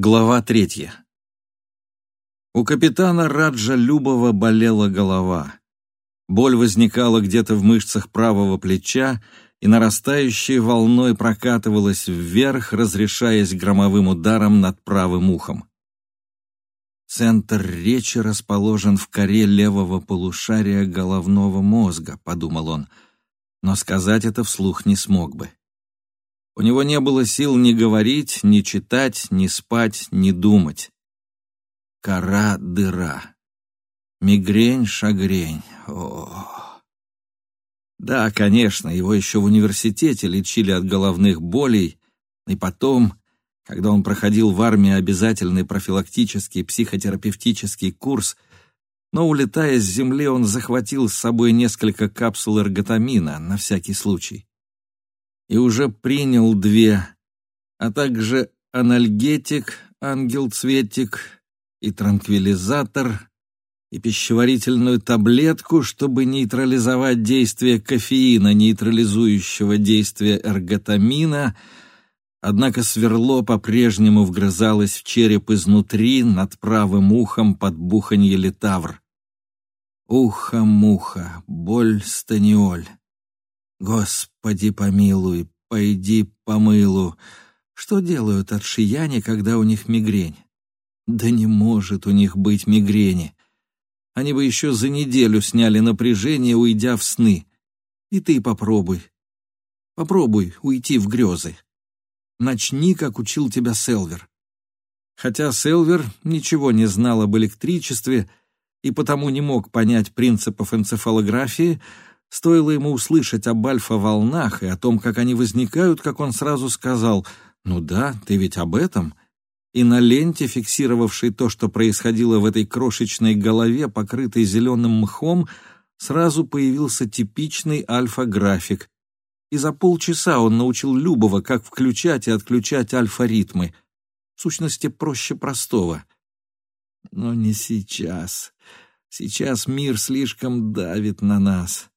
Глава третья. У капитана Раджа Любова болела голова. Боль возникала где-то в мышцах правого плеча и нарастающей волной прокатывалась вверх, разрешаясь громовым ударом над правым ухом. «Центр речи расположен в коре левого полушария головного мозга», — подумал он, но сказать это вслух не смог бы. У него не было сил ни говорить, ни читать, ни спать, ни думать. Кора дыра. Мигрень, шагрень. О. Да, конечно, его еще в университете лечили от головных болей, и потом, когда он проходил в армии обязательный профилактический психотерапевтический курс, но, улетая с земли, он захватил с собой несколько капсул эрготамина на всякий случай и уже принял две, а также анальгетик, ангел-цветик и транквилизатор, и пищеварительную таблетку, чтобы нейтрализовать действие кофеина, нейтрализующего действие эрготамина, однако сверло по-прежнему вгрызалось в череп изнутри над правым ухом под буханье литавр. Ухо-муха, боль станиоль. Господи помилуй, пойди помылу. Что делают отшияне, когда у них мигрень? Да не может у них быть мигрени. Они бы еще за неделю сняли напряжение, уйдя в сны. И ты попробуй. Попробуй уйти в грезы. Начни, как учил тебя Селвер. Хотя Селвер ничего не знал об электричестве и потому не мог понять принципов энцефалографии, Стоило ему услышать об альфа-волнах и о том, как они возникают, как он сразу сказал «Ну да, ты ведь об этом?» И на ленте, фиксировавшей то, что происходило в этой крошечной голове, покрытой зеленым мхом, сразу появился типичный альфа-график. И за полчаса он научил Любова, как включать и отключать альфа-ритмы. В сущности, проще простого. Но не сейчас. Сейчас мир слишком давит на нас.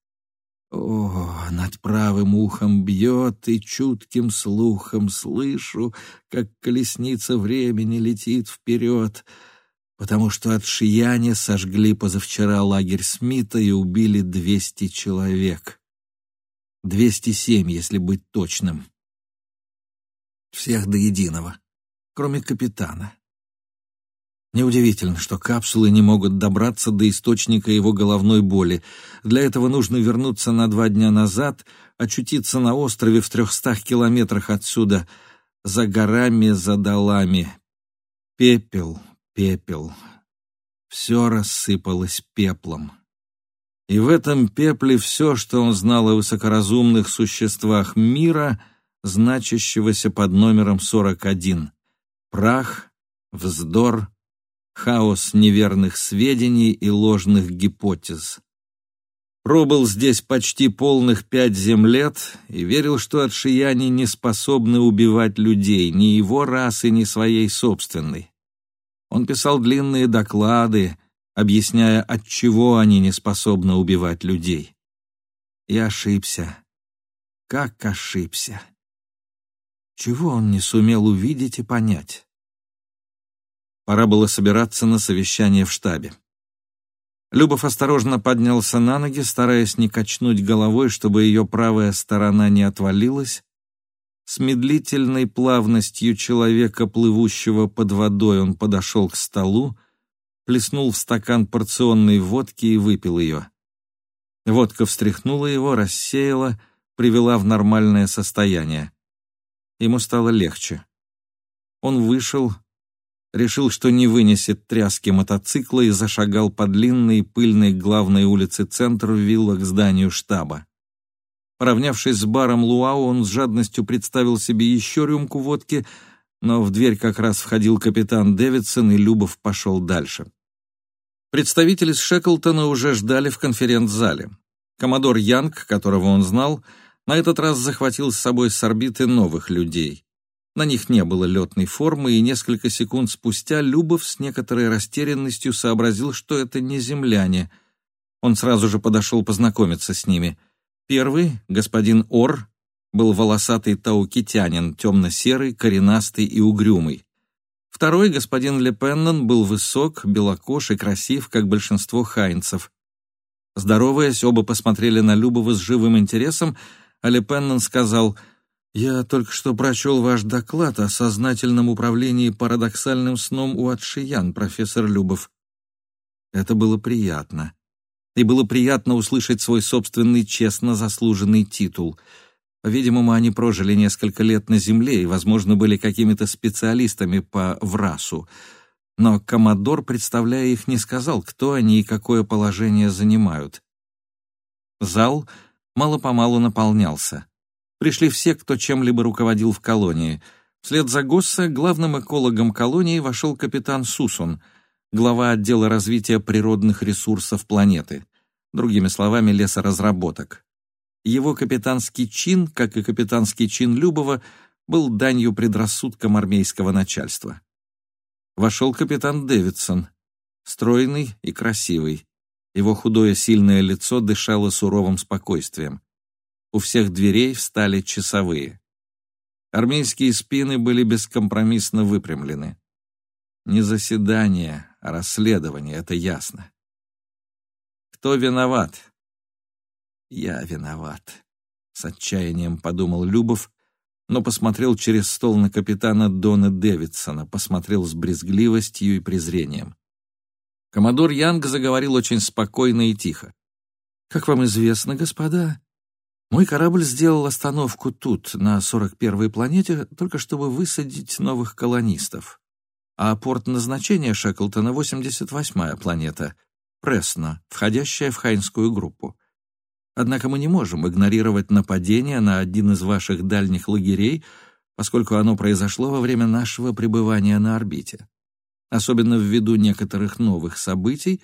О, над правым ухом бьет, и чутким слухом слышу, как колесница времени летит вперед, потому что от Шияне сожгли позавчера лагерь Смита и убили двести человек. Двести семь, если быть точным. Всех до единого, кроме капитана. Неудивительно, что капсулы не могут добраться до источника его головной боли. Для этого нужно вернуться на два дня назад, очутиться на острове в трехстах километрах отсюда, за горами, за долами. Пепел, пепел. Все рассыпалось пеплом. И в этом пепле все, что он знал о высокоразумных существах мира, значащегося под номером 41. Прах, вздор, хаос неверных сведений и ложных гипотез. Пробыл здесь почти полных пять зем лет и верил, что отшияне не способны убивать людей, ни его расы, ни своей собственной. Он писал длинные доклады, объясняя, от чего они не способны убивать людей. И ошибся. Как ошибся. Чего он не сумел увидеть и понять? Пора было собираться на совещание в штабе. Любов осторожно поднялся на ноги, стараясь не качнуть головой, чтобы ее правая сторона не отвалилась. С медлительной плавностью человека, плывущего под водой, он подошел к столу, плеснул в стакан порционной водки и выпил ее. Водка встряхнула его, рассеяла, привела в нормальное состояние. Ему стало легче. Он вышел, решил, что не вынесет тряски мотоцикла и зашагал по длинной пыльной главной улице центра вилла к зданию штаба. Поравнявшись с баром Луау, он с жадностью представил себе еще рюмку водки, но в дверь как раз входил капитан Дэвидсон, и Любов пошел дальше. Представители Шеклтона уже ждали в конференц-зале. Коммодор Янг, которого он знал, на этот раз захватил с собой с орбиты новых людей. На них не было летной формы, и несколько секунд спустя Любов с некоторой растерянностью сообразил, что это не земляне. Он сразу же подошел познакомиться с ними. Первый, господин Ор, был волосатый таукитянин, темно-серый, коренастый и угрюмый. Второй, господин Лепеннон, был высок, белокож и красив, как большинство хайнцев. Здороваясь, оба посмотрели на Любова с живым интересом, а Лепеннон сказал, «Я только что прочел ваш доклад о сознательном управлении парадоксальным сном у Атшиян, профессор Любов. Это было приятно. И было приятно услышать свой собственный честно заслуженный титул — по-видимому, они прожили несколько лет на Земле и, возможно, были какими-то специалистами по ВРАСу. Но Коммодор, представляя их, не сказал, кто они и какое положение занимают. Зал мало-помалу наполнялся. Пришли все, кто чем-либо руководил в колонии. Вслед за Госсе главным экологом колонии вошел капитан Сусун, глава отдела развития природных ресурсов планеты, другими словами, лесоразработок. Его капитанский чин, как и капитанский чин Любова, был данью предрассудкам армейского начальства. Вошел капитан Дэвидсон, стройный и красивый. Его худое сильное лицо дышало суровым спокойствием. У всех дверей встали часовые. Армейские спины были бескомпромиссно выпрямлены. Не заседание, а расследование, это ясно. Кто виноват? «Я виноват», — с отчаянием подумал Любов, но посмотрел через стол на капитана Дона Дэвидсона, посмотрел с брезгливостью и презрением. Коммодор Янг заговорил очень спокойно и тихо. «Как вам известно, господа, мой корабль сделал остановку тут, на 41-й планете, только чтобы высадить новых колонистов. А порт назначения Шеклтона — 88-я планета, Пресно, входящая в Хайнскую группу. Однако мы не можем игнорировать нападение на один из ваших дальних лагерей, поскольку оно произошло во время нашего пребывания на орбите. Особенно ввиду некоторых новых событий,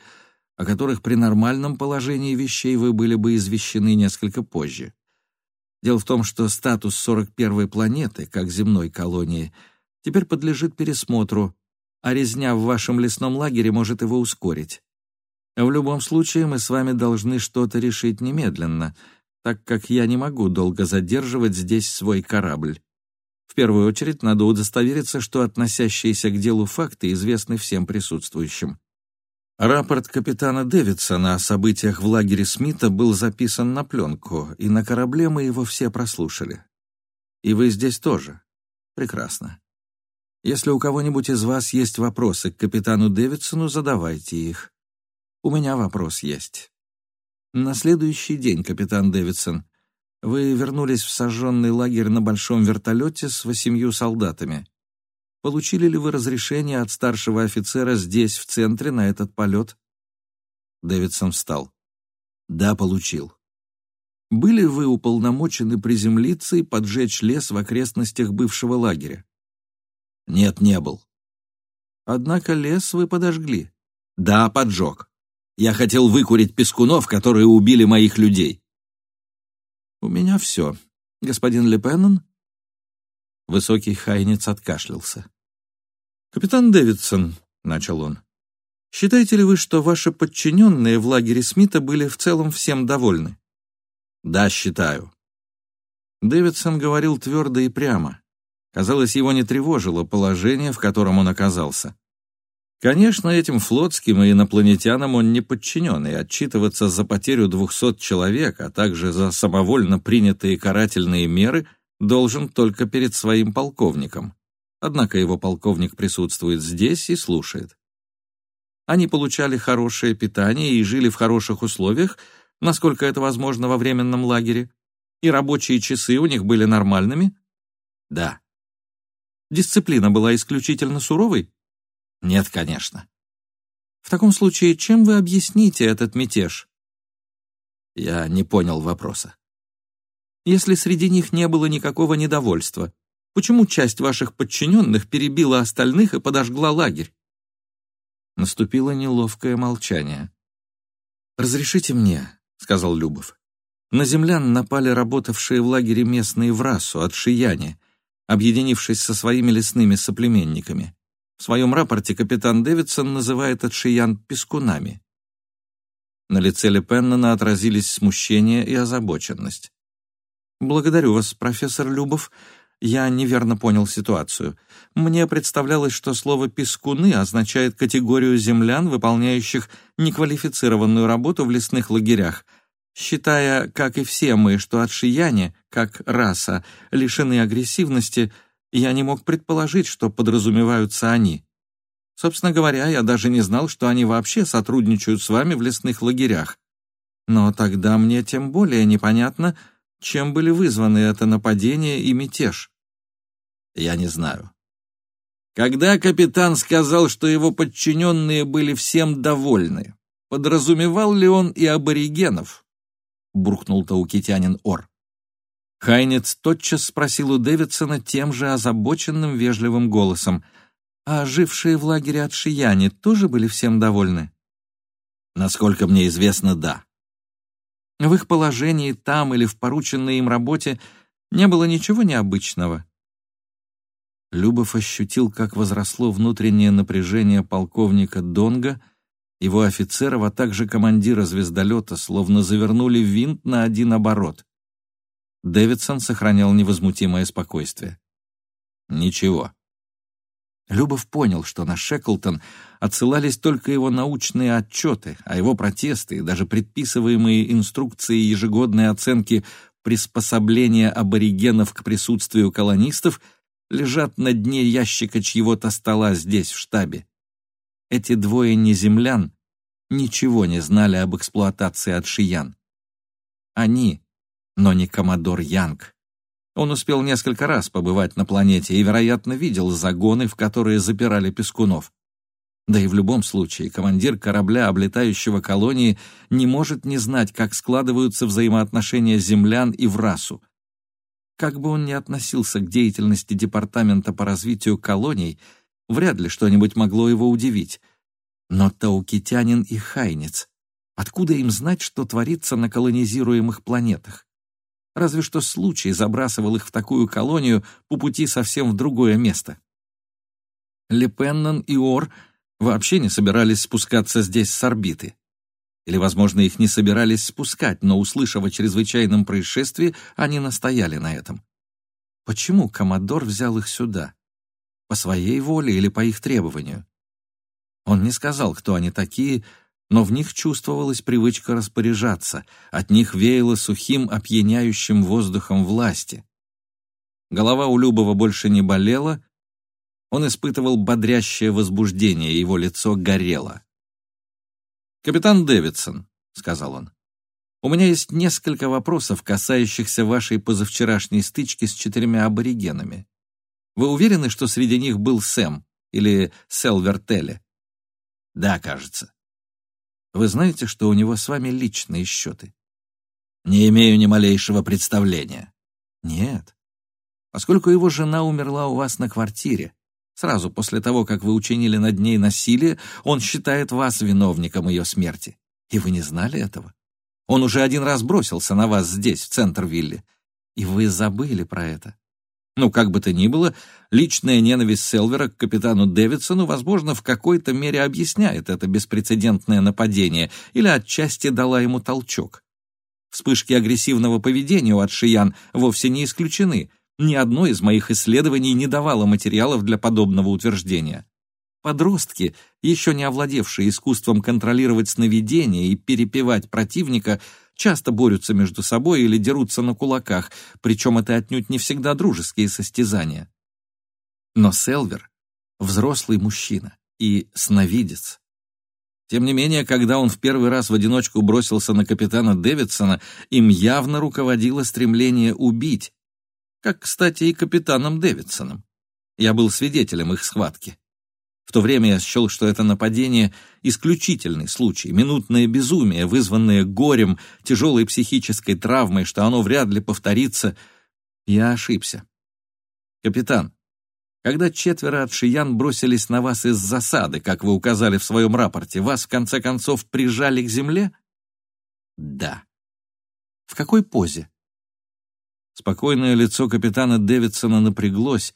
о которых при нормальном положении вещей вы были бы извещены несколько позже. Дело в том, что статус 41-й планеты, как земной колонии, теперь подлежит пересмотру, а резня в вашем лесном лагере может его ускорить. В любом случае, мы с вами должны что-то решить немедленно, так как я не могу долго задерживать здесь свой корабль. В первую очередь, надо удостовериться, что относящиеся к делу факты известны всем присутствующим. Рапорт капитана Дэвидсона о событиях в лагере Смита был записан на пленку, и на корабле мы его все прослушали. И вы здесь тоже. Прекрасно. Если у кого-нибудь из вас есть вопросы к капитану Дэвидсону, задавайте их. У меня вопрос есть. На следующий день, капитан Дэвидсон, вы вернулись в сожженный лагерь на большом вертолете с восемью солдатами. Получили ли вы разрешение от старшего офицера здесь, в центре, на этот полет? Дэвидсон встал. Да, получил. Были вы уполномочены приземлиться и поджечь лес в окрестностях бывшего лагеря? Нет, не был. Однако лес вы подожгли. Да, поджег. Я хотел выкурить пескунов, которые убили моих людей. У меня все. Господин Лепеннон? Высокий хайнец откашлялся. «Капитан Дэвидсон», — начал он, — «считаете ли вы, что ваши подчиненные в лагере Смита были в целом всем довольны?» «Да, считаю». Дэвидсон говорил твердо и прямо. Казалось, его не тревожило положение, в котором он оказался. Конечно, этим флотским и инопланетянам он не подчинен, и отчитываться за потерю двухсот человек, а также за самовольно принятые карательные меры должен только перед своим полковником. Однако его полковник присутствует здесь и слушает. Они получали хорошее питание и жили в хороших условиях, насколько это возможно во временном лагере, и рабочие часы у них были нормальными? Да. Дисциплина была исключительно суровой? Нет, конечно. В таком случае, чем вы объясните этот мятеж? Я не понял вопроса. Если среди них не было никакого недовольства, почему часть ваших подчиненных перебила остальных и подожгла лагерь? Наступило неловкое молчание. «Разрешите мне», — сказал Любов. На землян напали работавшие в лагере местные в расу от Шияне, объединившись со своими лесными соплеменниками. В своем рапорте капитан Дэвидсон называет отшиян пескунами. На лице Лепеннона отразились смущение и озабоченность. «Благодарю вас, профессор Любов. Я неверно понял ситуацию. Мне представлялось, что слово «пескуны» означает категорию землян, выполняющих неквалифицированную работу в лесных лагерях, считая, как и все мы, что отшияне, как раса, лишены агрессивности, я не мог предположить, что подразумеваются они. Собственно говоря, я даже не знал, что они вообще сотрудничают с вами в лесных лагерях. Но тогда мне тем более непонятно, чем были вызваны это нападение и мятеж? Я не знаю. Когда капитан сказал, что его подчиненные были всем довольны, подразумевал ли он и аборигенов? Буркнул таукитянин Ор. Хайнец тотчас спросил у Дэвидсона тем же озабоченным вежливым голосом, а жившие в лагере от Шияне тоже были всем довольны? Насколько мне известно, да. В их положении там или в порученной им работе не было ничего необычного. Любов ощутил, как возросло внутреннее напряжение полковника Донга, его офицеров, а также командира звездолета, словно завернули винт на один оборот. Дэвидсон сохранял невозмутимое спокойствие. «Ничего», Любов понял, что на Шеклтон отсылались только его научные отчеты, а его протесты и даже предписываемые инструкции ежегодной оценки приспособления аборигенов к присутствию колонистов лежат на дне ящика чьего-то стола здесь, в штабе. Эти двое неземлян ничего не знали об эксплуатации отшиян. Они, но не коммодор Янг. Он успел несколько раз побывать на планете и, вероятно, видел загоны, в которые запирали пескунов. Да и в любом случае, командир корабля, облетающего колонии, не может не знать, как складываются взаимоотношения землян и в расу. Как бы он ни относился к деятельности Департамента по развитию колоний, вряд ли что-нибудь могло его удивить. Но таукитянин и хайнец, откуда им знать, что творится на колонизируемых планетах? Разве что случай забрасывал их в такую колонию по пути совсем в другое место. Лепеннон и Ор вообще не собирались спускаться здесь с орбиты. Или, возможно, их не собирались спускать, но, услышав о чрезвычайном происшествии, они настояли на этом. Почему Комодор взял их сюда? По своей воле или по их требованию? Он не сказал, кто они такие, но в них чувствовалась привычка распоряжаться, от них веяло сухим, опьяняющим воздухом власти. Голова у Любова больше не болела, он испытывал бодрящее возбуждение, его лицо горело. «Капитан Дэвидсон», — сказал он, — «у меня есть несколько вопросов, касающихся вашей позавчерашней стычки с четырьмя аборигенами. Вы уверены, что среди них был Сэм или Селвер Телли?» «Да, кажется». Вы знаете, что у него с вами личные счеты? Не имею ни малейшего представления. Нет. Поскольку его жена умерла у вас на квартире, сразу после того, как вы учинили над ней насилие, он считает вас виновником ее смерти. И вы не знали этого? Он уже один раз бросился на вас здесь, в центр вилли, и вы забыли про это. Ну, как бы то ни было, личная ненависть Селвера к капитану Дэвидсону, возможно, в какой-то мере объясняет это беспрецедентное нападение или отчасти дала ему толчок. Вспышки агрессивного поведения у Атшиян вовсе не исключены. Ни одно из моих исследований не давало материалов для подобного утверждения. Подростки, еще не овладевшие искусством контролировать сновидения и перепевать противника, часто борются между собой или дерутся на кулаках, причем это отнюдь не всегда дружеские состязания. Но Селвер — взрослый мужчина и сновидец. Тем не менее, когда он в первый раз в одиночку бросился на капитана Дэвидсона, им явно руководило стремление убить, как, кстати, и капитаном Дэвидсоном. Я был свидетелем их схватки. В то время я счел, что это нападение — исключительный случай, минутное безумие, вызванное горем, тяжелой психической травмой, что оно вряд ли повторится. Я ошибся. Капитан, когда четверо отшиян бросились на вас из засады, как вы указали в своем рапорте, вас, в конце концов, прижали к земле? Да. В какой позе? Спокойное лицо капитана Дэвидсона напряглось,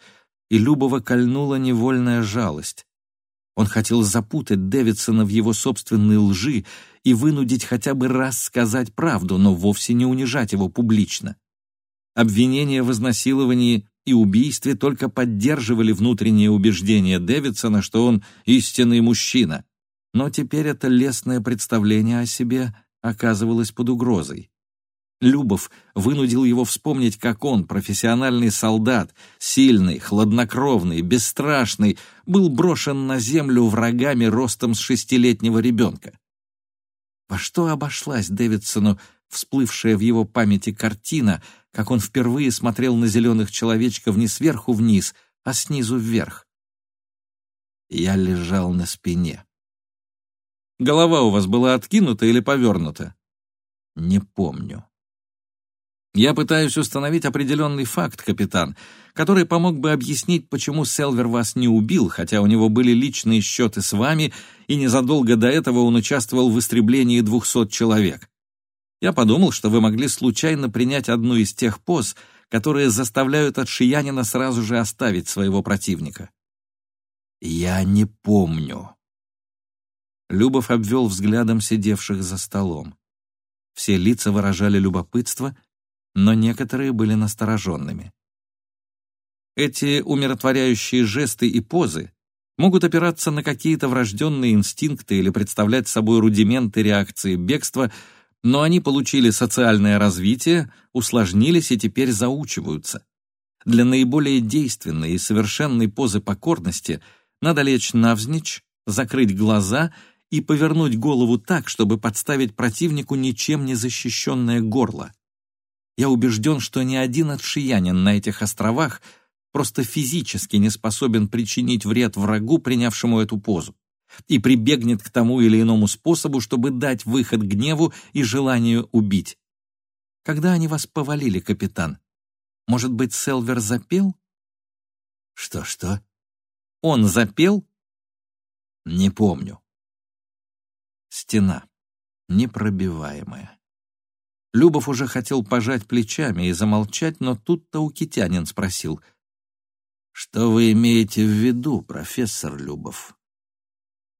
и Любова кольнула невольная жалость. Он хотел запутать Дэвидсона в его собственной лжи и вынудить хотя бы раз сказать правду, но вовсе не унижать его публично. Обвинение в изнасиловании и убийстве только поддерживали внутреннее убеждение Дэвидсона, что он истинный мужчина. Но теперь это лестное представление о себе оказывалось под угрозой. Любов вынудил его вспомнить, как он, профессиональный солдат, сильный, хладнокровный, бесстрашный, был брошен на землю врагами ростом с шестилетнего ребенка. Во что обошлась Дэвидсону всплывшая в его памяти картина, как он впервые смотрел на зеленых человечков не сверху вниз, а снизу вверх? Я лежал на спине. Голова у вас была откинута или повернута? Не помню. Я пытаюсь установить определенный факт, капитан, который помог бы объяснить, почему Селвер вас не убил, хотя у него были личные счеты с вами, и незадолго до этого он участвовал в истреблении двухсот человек. Я подумал, что вы могли случайно принять одну из тех поз, которые заставляют отшиянина сразу же оставить своего противника. Я не помню. Любов обвел взглядом сидевших за столом. Все лица выражали любопытство — но некоторые были настороженными. Эти умиротворяющие жесты и позы могут опираться на какие-то врожденные инстинкты или представлять собой рудименты реакции бегства, но они получили социальное развитие, усложнились и теперь заучиваются. Для наиболее действенной и совершенной позы покорности надо лечь навзничь, закрыть глаза и повернуть голову так, чтобы подставить противнику ничем не защищенное горло. Я убежден, что ни один отшиянин на этих островах просто физически не способен причинить вред врагу, принявшему эту позу, и прибегнет к тому или иному способу, чтобы дать выход гневу и желанию убить. Когда они вас повалили, капитан? Может быть, Селвер запел? Что-что? Он запел? Не помню. Стена. Непробиваемая. Любов уже хотел пожать плечами и замолчать, но тут таукитянин спросил. «Что вы имеете в виду, профессор Любов?»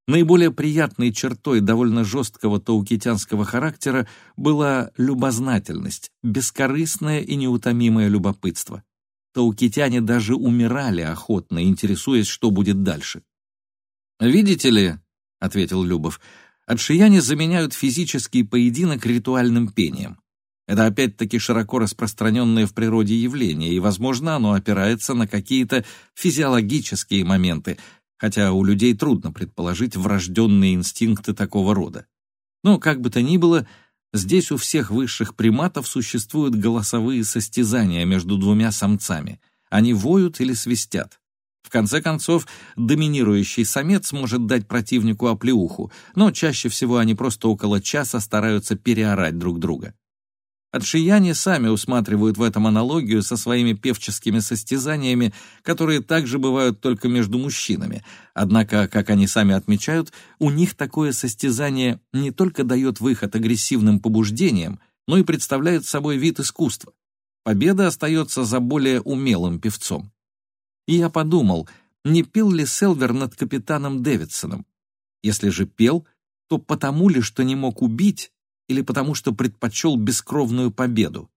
Наиболее приятной чертой довольно жесткого таукитянского характера была любознательность, бескорыстное и неутомимое любопытство. Таукитяне даже умирали охотно, интересуясь, что будет дальше. «Видите ли», — ответил Любов, — «отшияне заменяют физический поединок ритуальным пением. Это опять-таки широко распространенное в природе явление, и, возможно, оно опирается на какие-то физиологические моменты, хотя у людей трудно предположить врожденные инстинкты такого рода. Но, как бы то ни было, здесь у всех высших приматов существуют голосовые состязания между двумя самцами. Они воют или свистят. В конце концов, доминирующий самец может дать противнику оплеуху, но чаще всего они просто около часа стараются переорать друг друга. Отшияне сами усматривают в этом аналогию со своими певческими состязаниями, которые также бывают только между мужчинами. Однако, как они сами отмечают, у них такое состязание не только дает выход агрессивным побуждениям, но и представляет собой вид искусства. Победа остается за более умелым певцом. И я подумал, не пел ли Селвер над капитаном Дэвидсоном? Если же пел, то потому ли, что не мог убить, или потому что предпочел бескровную победу?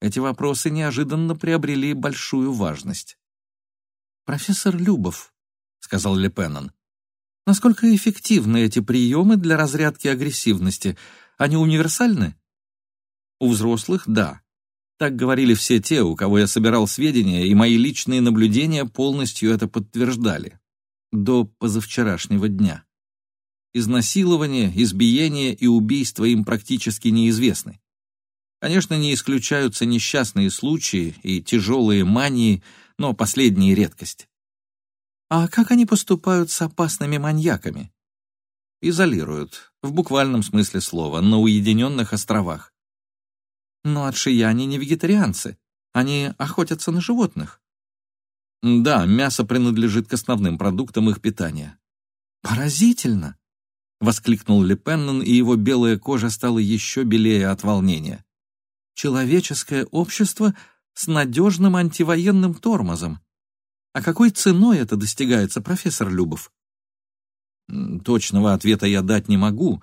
Эти вопросы неожиданно приобрели большую важность. «Профессор Любов», — сказал Лепеннон, — «насколько эффективны эти приемы для разрядки агрессивности? Они универсальны?» «У взрослых — да. Так говорили все те, у кого я собирал сведения, и мои личные наблюдения полностью это подтверждали. До позавчерашнего дня. Изнасилование, избиение и убийство им практически неизвестны. Конечно, не исключаются несчастные случаи и тяжелые мании, но последние редкость. А как они поступают с опасными маньяками? Изолируют, в буквальном смысле слова, на уединенных островах. Но отшияне не вегетарианцы, они охотятся на животных. Да, мясо принадлежит к основным продуктам их питания. Поразительно! Воскликнул Лепеннон, и его белая кожа стала еще белее от волнения. Человеческое общество с надежным антивоенным тормозом. А какой ценой это достигается, профессор Любов? Точного ответа я дать не могу.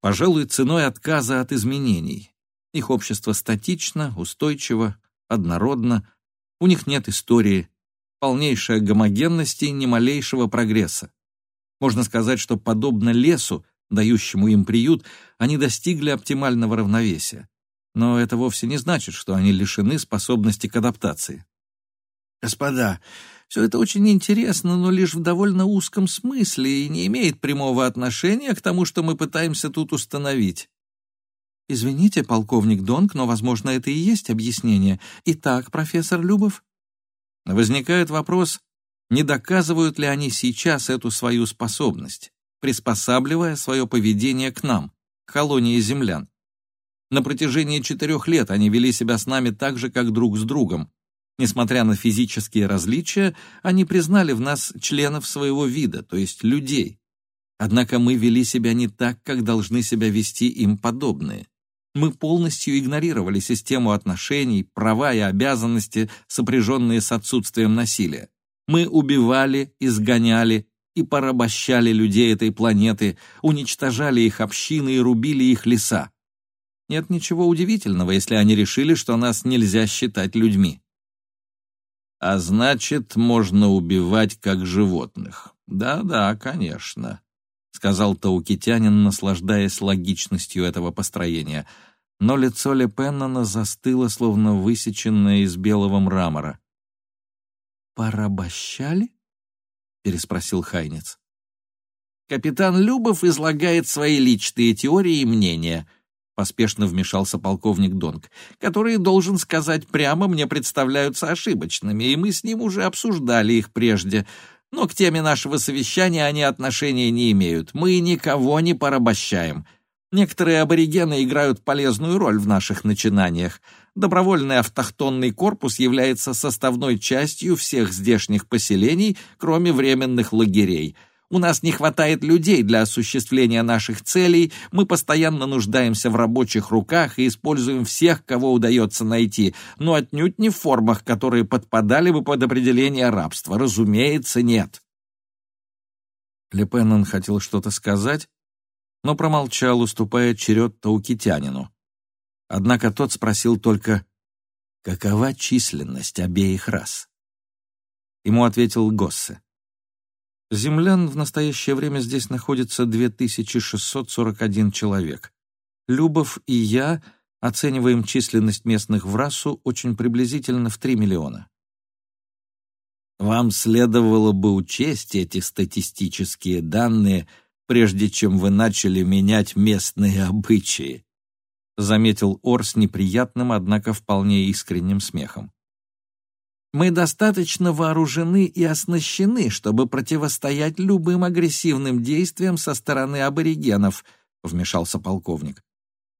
Пожалуй, ценой отказа от изменений. Их общество статично, устойчиво, однородно. У них нет истории, полнейшая гомогенность и ни малейшего прогресса. Можно сказать, что подобно лесу, дающему им приют, они достигли оптимального равновесия. Но это вовсе не значит, что они лишены способности к адаптации. Господа, все это очень интересно, но лишь в довольно узком смысле и не имеет прямого отношения к тому, что мы пытаемся тут установить. Извините, полковник Донг, но, возможно, это и есть объяснение. Итак, профессор Любов? Возникает вопрос, не доказывают ли они сейчас эту свою способность, приспосабливая свое поведение к нам, к колонии землян. На протяжении четырех лет они вели себя с нами так же, как друг с другом. Несмотря на физические различия, они признали в нас членов своего вида, то есть людей. Однако мы вели себя не так, как должны себя вести им подобные. Мы полностью игнорировали систему отношений, права и обязанности, сопряженные с отсутствием насилия. Мы убивали, изгоняли и порабощали людей этой планеты, уничтожали их общины и рубили их леса. Нет ничего удивительного, если они решили, что нас нельзя считать людьми. А значит, можно убивать как животных. Да-да, конечно, сказал таукитянин, наслаждаясь логичностью этого построения. Но лицо Лепеннона застыло, словно высеченное из белого мрамора. «Порабощали?» — переспросил Хайнец. «Капитан Любов излагает свои личные теории и мнения», — поспешно вмешался полковник Донг, «которые, должен сказать прямо, мне представляются ошибочными, и мы с ним уже обсуждали их прежде. Но к теме нашего совещания они отношения не имеют. Мы никого не порабощаем. Некоторые аборигены играют полезную роль в наших начинаниях. Добровольный автохтонный корпус является составной частью всех здешних поселений, кроме временных лагерей — у нас не хватает людей для осуществления наших целей, мы постоянно нуждаемся в рабочих руках и используем всех, кого удается найти, но отнюдь не в формах, которые подпадали бы под определение рабства. Разумеется, нет. Лепеннон хотел что-то сказать, но промолчал, уступая черед таукитянину. Однако тот спросил только, какова численность обеих рас? Ему ответил Госсе. Землян в настоящее время здесь находится 2641 человек. Любов и я оцениваем численность местных в расу очень приблизительно в 3 миллиона. Вам следовало бы учесть эти статистические данные, прежде чем вы начали менять местные обычаи, заметил Ор с неприятным, однако вполне искренним смехом. Мы достаточно вооружены и оснащены, чтобы противостоять любым агрессивным действиям со стороны аборигенов», — вмешался полковник.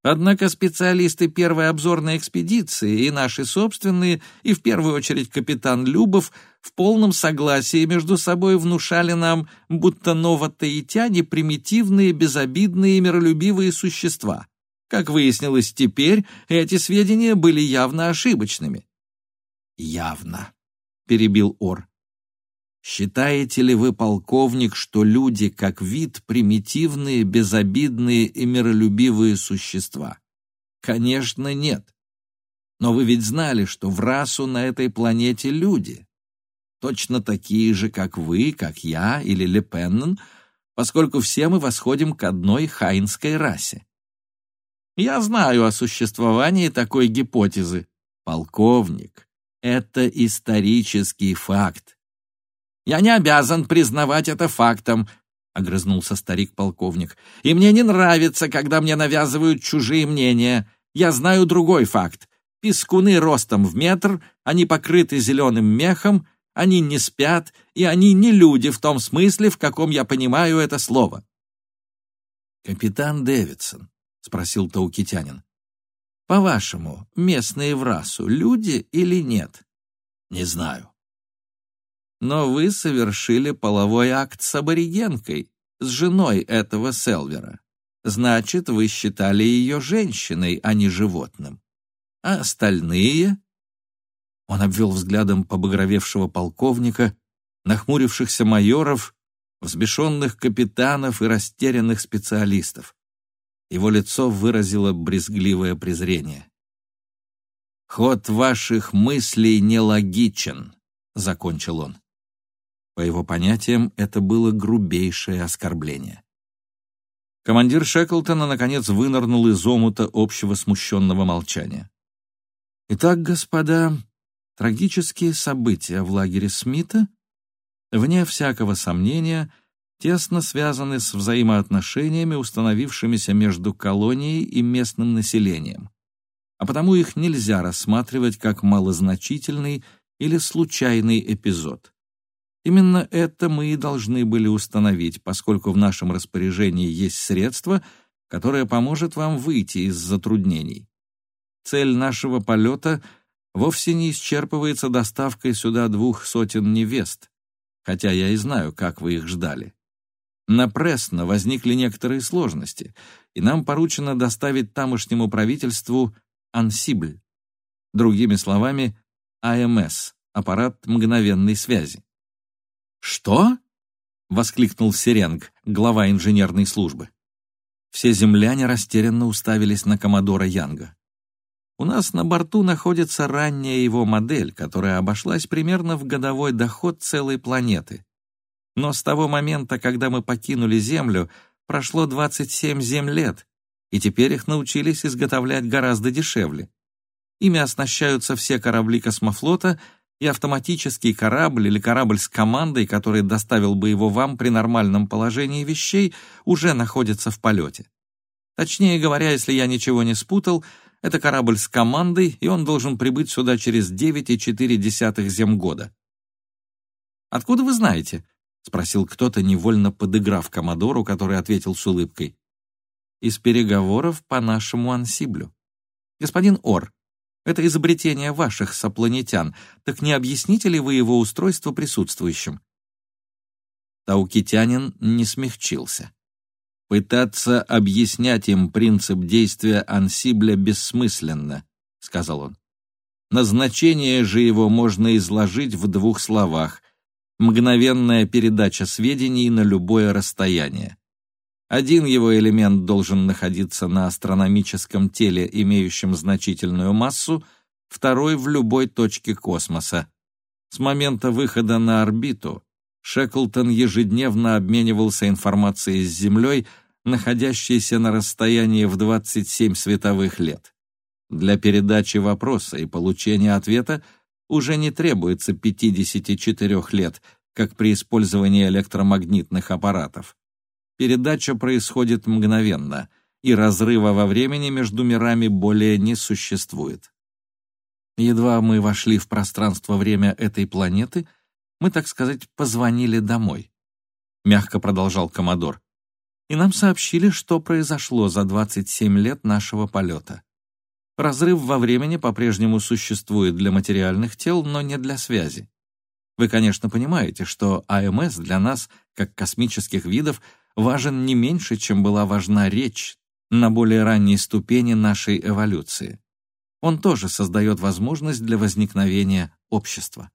«Однако специалисты первой обзорной экспедиции и наши собственные, и в первую очередь капитан Любов, в полном согласии между собой внушали нам, будто новотаитяне — примитивные, безобидные и миролюбивые существа. Как выяснилось теперь, эти сведения были явно ошибочными явно», — перебил Ор. «Считаете ли вы, полковник, что люди, как вид, примитивные, безобидные и миролюбивые существа? Конечно, нет. Но вы ведь знали, что в расу на этой планете люди. Точно такие же, как вы, как я или Лепеннен, поскольку все мы восходим к одной хайнской расе. Я знаю о существовании такой гипотезы. Полковник, это исторический факт. Я не обязан признавать это фактом, — огрызнулся старик-полковник. «И мне не нравится, когда мне навязывают чужие мнения. Я знаю другой факт. Пескуны ростом в метр, они покрыты зеленым мехом, они не спят, и они не люди в том смысле, в каком я понимаю это слово». «Капитан Дэвидсон», — спросил таукитянин, по-вашему, местные в расу люди или нет? Не знаю. Но вы совершили половой акт с аборигенкой, с женой этого Селвера. Значит, вы считали ее женщиной, а не животным. А остальные? Он обвел взглядом побагровевшего полковника, нахмурившихся майоров, взбешенных капитанов и растерянных специалистов. Его лицо выразило брезгливое презрение. «Ход ваших мыслей нелогичен», — закончил он. По его понятиям, это было грубейшее оскорбление. Командир Шеклтона, наконец, вынырнул из омута общего смущенного молчания. «Итак, господа, трагические события в лагере Смита, вне всякого сомнения, тесно связаны с взаимоотношениями, установившимися между колонией и местным населением, а потому их нельзя рассматривать как малозначительный или случайный эпизод. Именно это мы и должны были установить, поскольку в нашем распоряжении есть средство, которое поможет вам выйти из затруднений. Цель нашего полета вовсе не исчерпывается доставкой сюда двух сотен невест, хотя я и знаю, как вы их ждали. На возникли некоторые сложности, и нам поручено доставить тамошнему правительству ансибль. Другими словами, АМС, аппарат мгновенной связи. «Что?» — воскликнул Серенг, глава инженерной службы. Все земляне растерянно уставились на Комодора Янга. У нас на борту находится ранняя его модель, которая обошлась примерно в годовой доход целой планеты. Но с того момента, когда мы покинули Землю, прошло 27 землет, и теперь их научились изготовлять гораздо дешевле. Ими оснащаются все корабли космофлота, и автоматический корабль или корабль с командой, который доставил бы его вам при нормальном положении вещей, уже находится в полете. Точнее говоря, если я ничего не спутал, это корабль с командой, и он должен прибыть сюда через 9,4 земгода. «Откуда вы знаете?» — спросил кто-то, невольно подыграв Комодору, который ответил с улыбкой. «Из переговоров по нашему ансиблю. Господин Ор, это изобретение ваших сопланетян, так не объясните ли вы его устройство присутствующим?» Таукитянин не смягчился. «Пытаться объяснять им принцип действия ансибля бессмысленно», — сказал он. «Назначение же его можно изложить в двух словах мгновенная передача сведений на любое расстояние. Один его элемент должен находиться на астрономическом теле, имеющем значительную массу, второй — в любой точке космоса. С момента выхода на орбиту Шеклтон ежедневно обменивался информацией с Землей, находящейся на расстоянии в 27 световых лет. Для передачи вопроса и получения ответа уже не требуется 54 лет, как при использовании электромагнитных аппаратов. Передача происходит мгновенно, и разрыва во времени между мирами более не существует. Едва мы вошли в пространство-время этой планеты, мы, так сказать, позвонили домой. Мягко продолжал Комодор. И нам сообщили, что произошло за 27 лет нашего полета. Разрыв во времени по-прежнему существует для материальных тел, но не для связи. Вы, конечно, понимаете, что АМС для нас, как космических видов, важен не меньше, чем была важна речь на более ранней ступени нашей эволюции. Он тоже создает возможность для возникновения общества.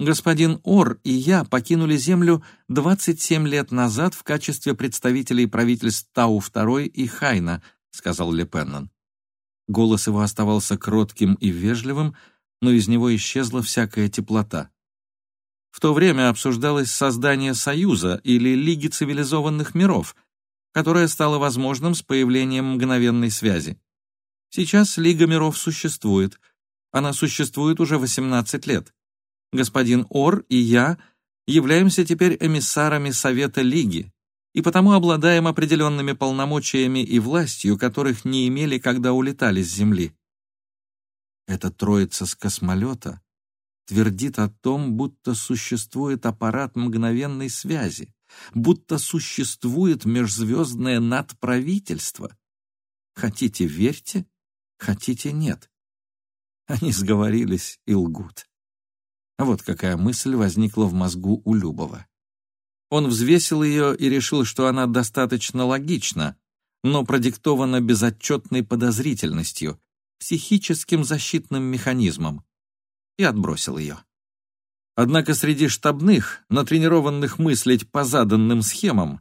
Господин Ор и я покинули Землю 27 лет назад в качестве представителей правительств Тау-2 и Хайна, сказал Лепеннон. Голос его оставался кротким и вежливым, но из него исчезла всякая теплота. В то время обсуждалось создание Союза или Лиги цивилизованных миров, которое стало возможным с появлением мгновенной связи. Сейчас Лига миров существует. Она существует уже 18 лет. Господин Ор и я являемся теперь эмиссарами Совета Лиги, и потому обладаем определенными полномочиями и властью, которых не имели, когда улетали с Земли. Эта троица с космолета твердит о том, будто существует аппарат мгновенной связи, будто существует межзвездное надправительство. Хотите — верьте, хотите — нет. Они сговорились и лгут. Вот какая мысль возникла в мозгу у Любова. Он взвесил ее и решил, что она достаточно логична, но продиктована безотчетной подозрительностью, психическим защитным механизмом, и отбросил ее. Однако среди штабных, натренированных мыслить по заданным схемам,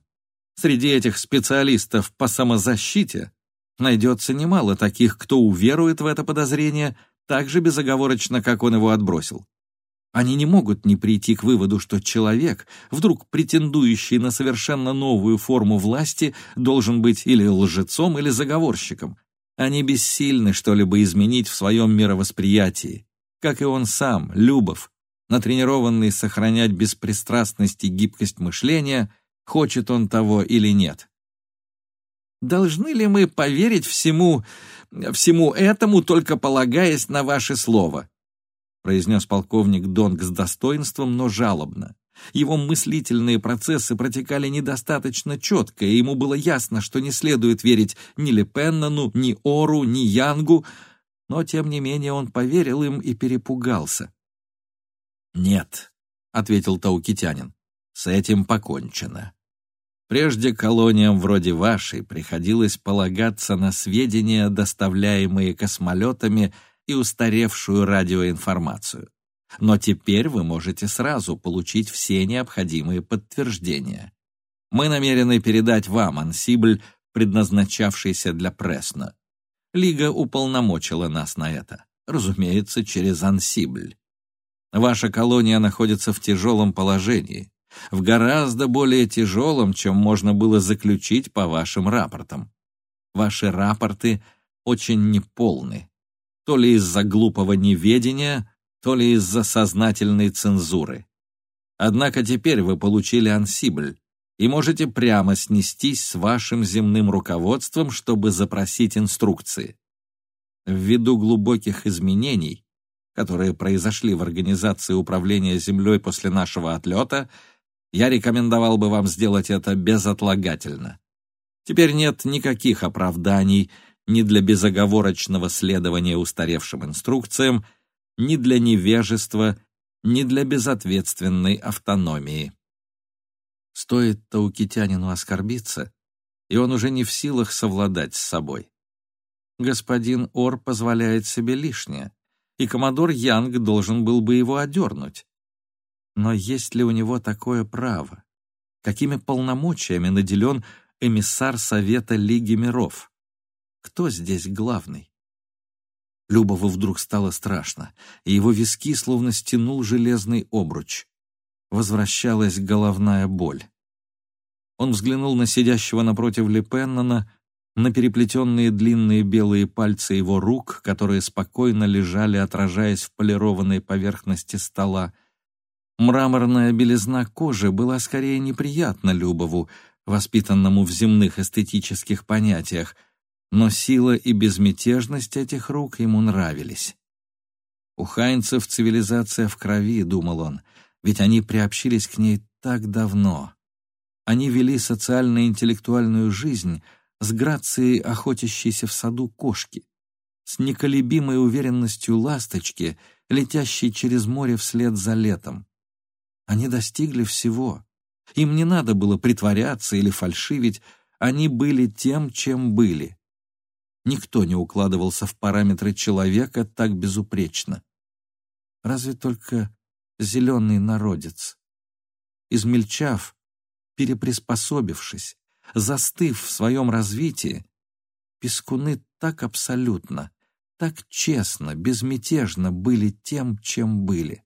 среди этих специалистов по самозащите, Найдется немало таких, кто уверует в это подозрение так же безоговорочно, как он его отбросил. Они не могут не прийти к выводу, что человек, вдруг претендующий на совершенно новую форму власти, должен быть или лжецом, или заговорщиком. Они бессильны что-либо изменить в своем мировосприятии, как и он сам, Любов, натренированный сохранять беспристрастность и гибкость мышления, хочет он того или нет. Должны ли мы поверить всему, всему этому, только полагаясь на ваше слово? произнес полковник Донг с достоинством, но жалобно. Его мыслительные процессы протекали недостаточно четко, и ему было ясно, что не следует верить ни Лепеннону, ни Ору, ни Янгу, но, тем не менее, он поверил им и перепугался. «Нет», — ответил таукитянин, — «с этим покончено. Прежде колониям вроде вашей приходилось полагаться на сведения, доставляемые космолетами и устаревшую радиоинформацию. Но теперь вы можете сразу получить все необходимые подтверждения. Мы намерены передать вам ансибль, предназначавшийся для Пресно. Лига уполномочила нас на это, разумеется, через ансибль. Ваша колония находится в тяжелом положении, в гораздо более тяжелом, чем можно было заключить по вашим рапортам. Ваши рапорты очень неполны, то ли из-за глупого неведения, то ли из-за сознательной цензуры. Однако теперь вы получили ансибль и можете прямо снестись с вашим земным руководством, чтобы запросить инструкции. Ввиду глубоких изменений, которые произошли в организации управления землей после нашего отлета, я рекомендовал бы вам сделать это безотлагательно. Теперь нет никаких оправданий ни для безоговорочного следования устаревшим инструкциям, ни для невежества, ни для безответственной автономии. Стоит таукитянину оскорбиться, и он уже не в силах совладать с собой. Господин Ор позволяет себе лишнее, и коммодор Янг должен был бы его одернуть. Но есть ли у него такое право? Какими полномочиями наделен эмиссар Совета Лиги миров? Кто здесь главный? Любову вдруг стало страшно, и его виски словно стянул железный обруч. Возвращалась головная боль. Он взглянул на сидящего напротив Лепеннона, на переплетенные длинные белые пальцы его рук, которые спокойно лежали, отражаясь в полированной поверхности стола, Мраморная белизна кожи была скорее неприятна Любову, воспитанному в земных эстетических понятиях, но сила и безмятежность этих рук ему нравились. У хайнцев цивилизация в крови, думал он, ведь они приобщились к ней так давно. Они вели социально-интеллектуальную жизнь с грацией охотящейся в саду кошки, с неколебимой уверенностью ласточки, летящей через море вслед за летом. Они достигли всего. Им не надо было притворяться или фальшивить, они были тем, чем были. Никто не укладывался в параметры человека так безупречно. Разве только зеленый народец. Измельчав, переприспособившись, застыв в своем развитии, пескуны так абсолютно, так честно, безмятежно были тем, чем были.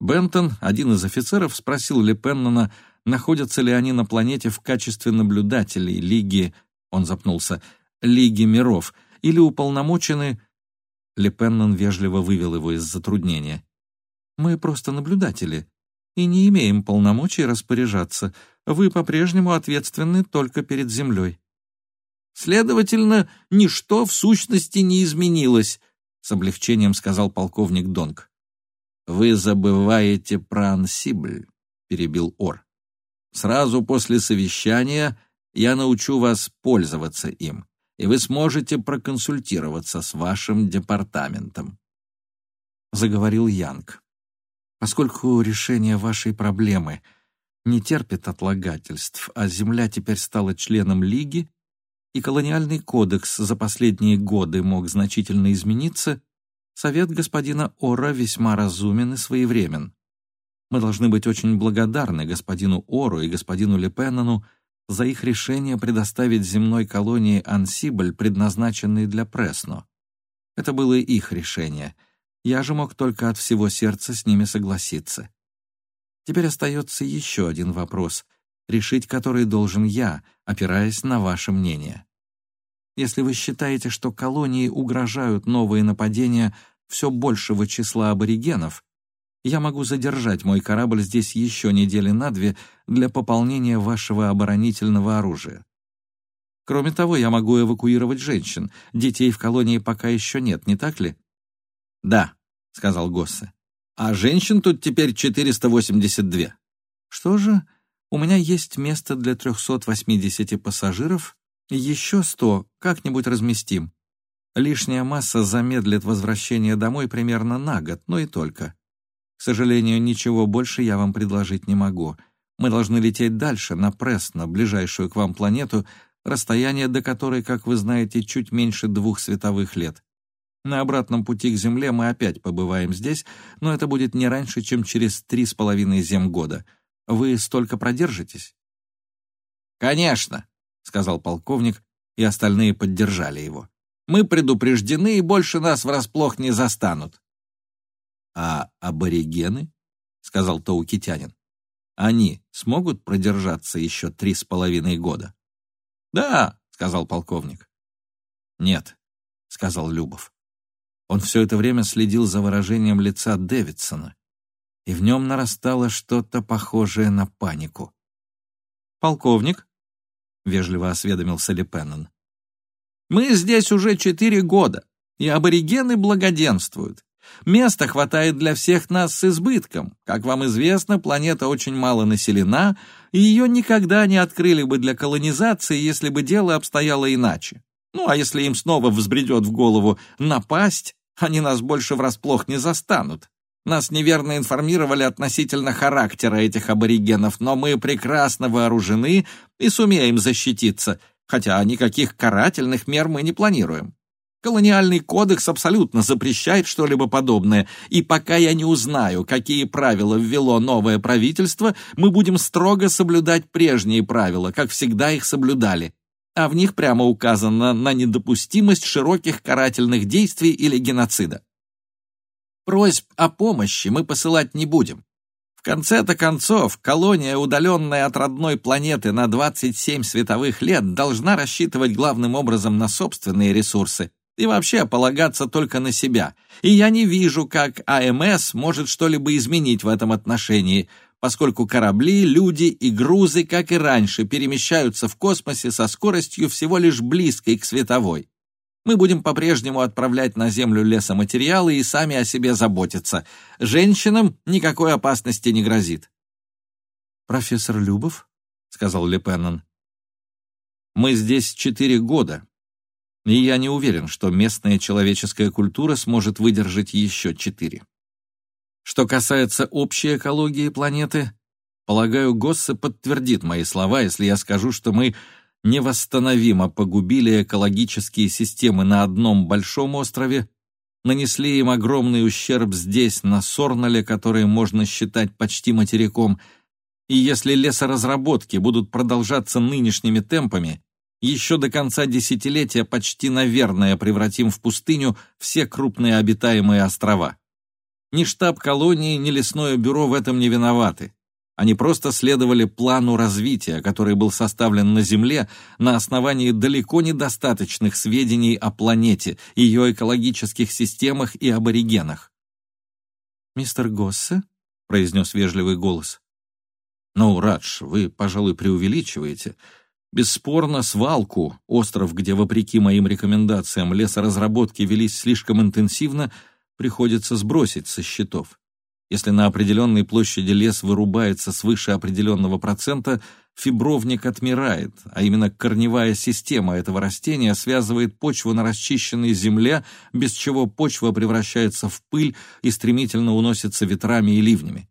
Бентон, один из офицеров, спросил Лепеннона, находятся ли они на планете в качестве наблюдателей Лиги, он запнулся, Лиги миров, или уполномочены... Лепеннон вежливо вывел его из затруднения. «Мы просто наблюдатели и не имеем полномочий распоряжаться. Вы по-прежнему ответственны только перед землей». «Следовательно, ничто в сущности не изменилось», — с облегчением сказал полковник Донг. «Вы забываете про ансибль», — перебил Ор. «Сразу после совещания я научу вас пользоваться им, и вы сможете проконсультироваться с вашим департаментом». Заговорил Янг. «Поскольку решение вашей проблемы не терпит отлагательств, а Земля теперь стала членом Лиги, и колониальный кодекс за последние годы мог значительно измениться, Совет господина Ора весьма разумен и своевремен. Мы должны быть очень благодарны господину Ору и господину Лепеннону за их решение предоставить земной колонии Ансибль, предназначенной для Пресно. Это было их решение. Я же мог только от всего сердца с ними согласиться. Теперь остается еще один вопрос, решить который должен я, опираясь на ваше мнение. Если вы считаете, что колонии угрожают новые нападения все большего числа аборигенов, я могу задержать мой корабль здесь еще недели на две для пополнения вашего оборонительного оружия. Кроме того, я могу эвакуировать женщин. Детей в колонии пока еще нет, не так ли? Да, сказал Госсе. А женщин тут теперь 482. Что же, у меня есть место для 380 пассажиров, еще 100 как-нибудь разместим. Лишняя масса замедлит возвращение домой примерно на год, но и только. К сожалению, ничего больше я вам предложить не могу. Мы должны лететь дальше, на Пресно, ближайшую к вам планету, расстояние до которой, как вы знаете, чуть меньше двух световых лет. На обратном пути к Земле мы опять побываем здесь, но это будет не раньше, чем через три с половиной земгода. Вы столько продержитесь? «Конечно», — сказал полковник, и остальные поддержали его. «Мы предупреждены, и больше нас врасплох не застанут». «А аборигены?» — сказал таукитянин. «Они смогут продержаться еще три с половиной года?» «Да», — сказал полковник. «Нет», — сказал Любов. Он все это время следил за выражением лица Дэвидсона, и в нем нарастало что-то похожее на панику. «Полковник?» — вежливо осведомился Лепеннон. «Мы здесь уже четыре года, и аборигены благоденствуют. Места хватает для всех нас с избытком. Как вам известно, планета очень мало населена, и ее никогда не открыли бы для колонизации, если бы дело обстояло иначе. Ну, а если им снова взбредет в голову напасть, они нас больше врасплох не застанут. Нас неверно информировали относительно характера этих аборигенов, но мы прекрасно вооружены и сумеем защититься, хотя никаких карательных мер мы не планируем. Колониальный кодекс абсолютно запрещает что-либо подобное, и пока я не узнаю, какие правила ввело новое правительство, мы будем строго соблюдать прежние правила, как всегда их соблюдали. А в них прямо указано на недопустимость широких карательных действий или геноцида. Просьб о помощи мы посылать не будем. В конце-то концов, колония, удаленная от родной планеты на 27 световых лет, должна рассчитывать главным образом на собственные ресурсы, и вообще полагаться только на себя. И я не вижу, как АМС может что-либо изменить в этом отношении, поскольку корабли, люди и грузы, как и раньше, перемещаются в космосе со скоростью всего лишь близкой к световой. Мы будем по-прежнему отправлять на Землю лесоматериалы и сами о себе заботиться. Женщинам никакой опасности не грозит. «Профессор Любов?» — сказал Лепеннон. «Мы здесь четыре года, и я не уверен, что местная человеческая культура сможет выдержать еще четыре. Что касается общей экологии планеты, полагаю, Госсе подтвердит мои слова, если я скажу, что мы невосстановимо погубили экологические системы на одном большом острове, нанесли им огромный ущерб здесь, на Сорнале, который можно считать почти материком, и если лесоразработки будут продолжаться нынешними темпами, еще до конца десятилетия почти наверное превратим в пустыню все крупные обитаемые острова. Ни штаб колонии, ни лесное бюро в этом не виноваты. Они просто следовали плану развития, который был составлен на Земле на основании далеко недостаточных сведений о планете, ее экологических системах и аборигенах. «Мистер Госсе?» — произнес вежливый голос. «Ну, Радж, вы, пожалуй, преувеличиваете. Бесспорно, свалку, остров, где, вопреки моим рекомендациям, лесоразработки велись слишком интенсивно, приходится сбросить со счетов. Если на определенной площади лес вырубается свыше определенного процента, фибровник отмирает, а именно корневая система этого растения связывает почву на расчищенной земле, без чего почва превращается в пыль и стремительно уносится ветрами и ливнями.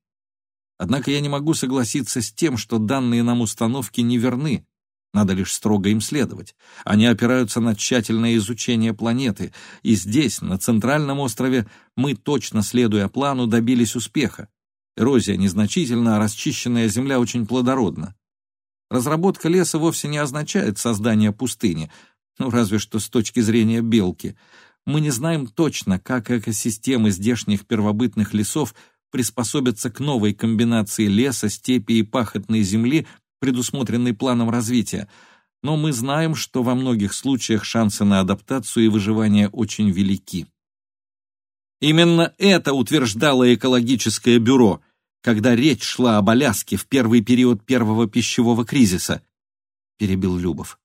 Однако я не могу согласиться с тем, что данные нам установки не верны, надо лишь строго им следовать. Они опираются на тщательное изучение планеты, и здесь, на Центральном острове, мы, точно следуя плану, добились успеха. Эрозия незначительна, а расчищенная земля очень плодородна. Разработка леса вовсе не означает создание пустыни, ну, разве что с точки зрения белки. Мы не знаем точно, как экосистемы здешних первобытных лесов приспособятся к новой комбинации леса, степи и пахотной земли, предусмотренной планом развития, но мы знаем, что во многих случаях шансы на адаптацию и выживание очень велики. Именно это утверждало экологическое бюро, когда речь шла об Аляске в первый период первого пищевого кризиса, перебил Любов.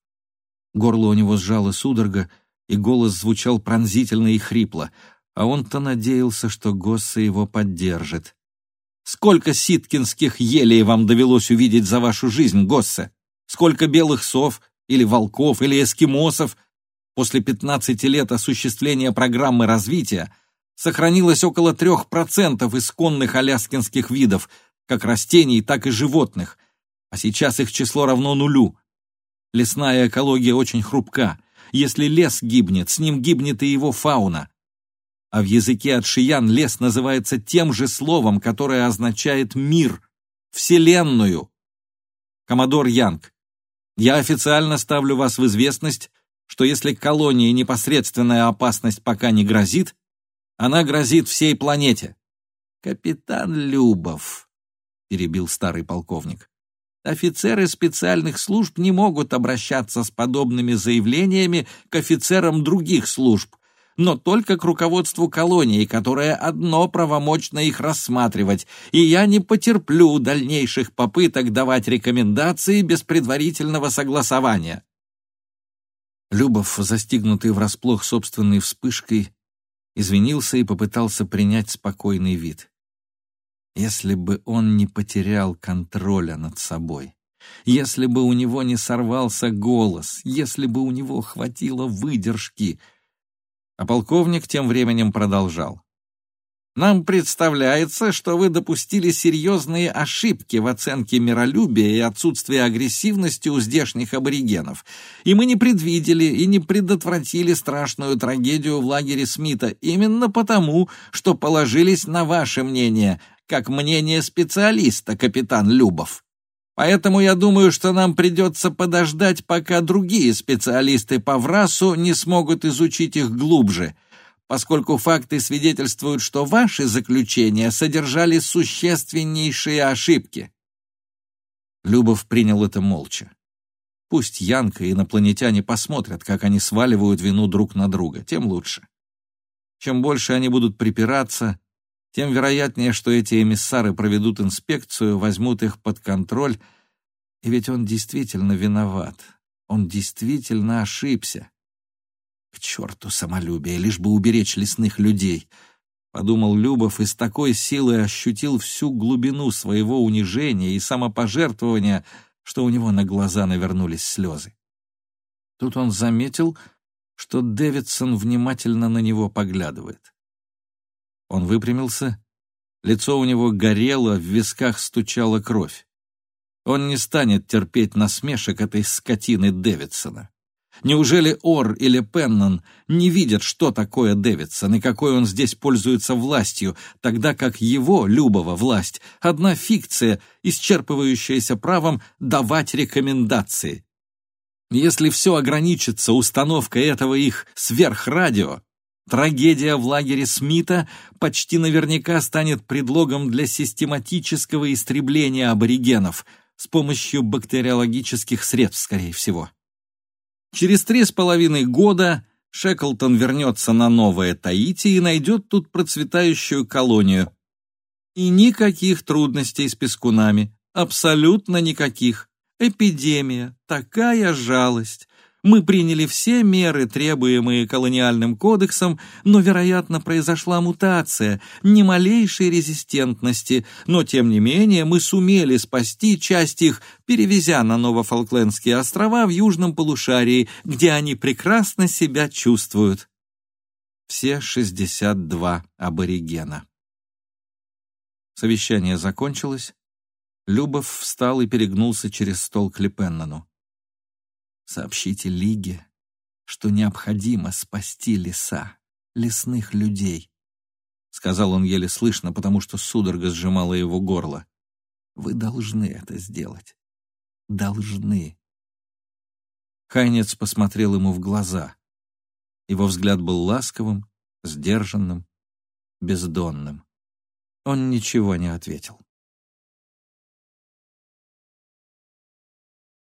Горло у него сжало судорога, и голос звучал пронзительно и хрипло, а он-то надеялся, что Госса его поддержит. «Сколько ситкинских елей вам довелось увидеть за вашу жизнь, Госсе? Сколько белых сов, или волков, или эскимосов? После 15 лет осуществления программы развития сохранилось около 3% исконных аляскинских видов, как растений, так и животных, а сейчас их число равно нулю. Лесная экология очень хрупка. Если лес гибнет, с ним гибнет и его фауна. А в языке отшиян лес называется тем же словом, которое означает «мир», «вселенную». Коммодор Янг, я официально ставлю вас в известность, что если колонии непосредственная опасность пока не грозит, она грозит всей планете. Капитан Любов, перебил старый полковник. Офицеры специальных служб не могут обращаться с подобными заявлениями к офицерам других служб, но только к руководству колонии, которое одно правомочно их рассматривать, и я не потерплю дальнейших попыток давать рекомендации без предварительного согласования. Любов, застигнутый врасплох собственной вспышкой, извинился и попытался принять спокойный вид. Если бы он не потерял контроля над собой, если бы у него не сорвался голос, если бы у него хватило выдержки. А полковник тем временем продолжал. Нам представляется, что вы допустили серьезные ошибки в оценке миролюбия и отсутствия агрессивности у здешних аборигенов, и мы не предвидели и не предотвратили страшную трагедию в лагере Смита именно потому, что положились на ваше мнение, как мнение специалиста, капитан Любов. Поэтому я думаю, что нам придется подождать, пока другие специалисты по ВРАСу не смогут изучить их глубже, поскольку факты свидетельствуют, что ваши заключения содержали существеннейшие ошибки. Любов принял это молча. Пусть Янка и инопланетяне посмотрят, как они сваливают вину друг на друга, тем лучше. Чем больше они будут припираться, тем вероятнее, что эти эмиссары проведут инспекцию, возьмут их под контроль, и ведь он действительно виноват. Он действительно ошибся. К черту самолюбие, лишь бы уберечь лесных людей, — подумал Любов и с такой силой ощутил всю глубину своего унижения и самопожертвования, что у него на глаза навернулись слезы. Тут он заметил, что Дэвидсон внимательно на него поглядывает. Он выпрямился, лицо у него горело, в висках стучала кровь. Он не станет терпеть насмешек этой скотины Дэвидсона. Неужели Ор или Пеннон не видят, что такое Дэвидсон и какой он здесь пользуется властью, тогда как его, Любова, власть — одна фикция, исчерпывающаяся правом давать рекомендации? Если все ограничится установкой этого их сверхрадио, Трагедия в лагере Смита почти наверняка станет предлогом для систематического истребления аборигенов с помощью бактериологических средств, скорее всего. Через три с половиной года Шеклтон вернется на Новое Таити и найдет тут процветающую колонию. И никаких трудностей с пескунами, абсолютно никаких. Эпидемия, такая жалость. Мы приняли все меры, требуемые колониальным кодексом, но, вероятно, произошла мутация, ни малейшей резистентности, но, тем не менее, мы сумели спасти часть их, перевезя на Новофолклендские острова в южном полушарии, где они прекрасно себя чувствуют. Все 62 аборигена. Совещание закончилось. Любов встал и перегнулся через стол к Лепеннону. Сообщите Лиге, что необходимо спасти леса, лесных людей, — сказал он еле слышно, потому что судорога сжимала его горло. Вы должны это сделать. должны. Хайнец посмотрел ему в глаза. Его взгляд был ласковым, сдержанным, бездонным. Он ничего не ответил.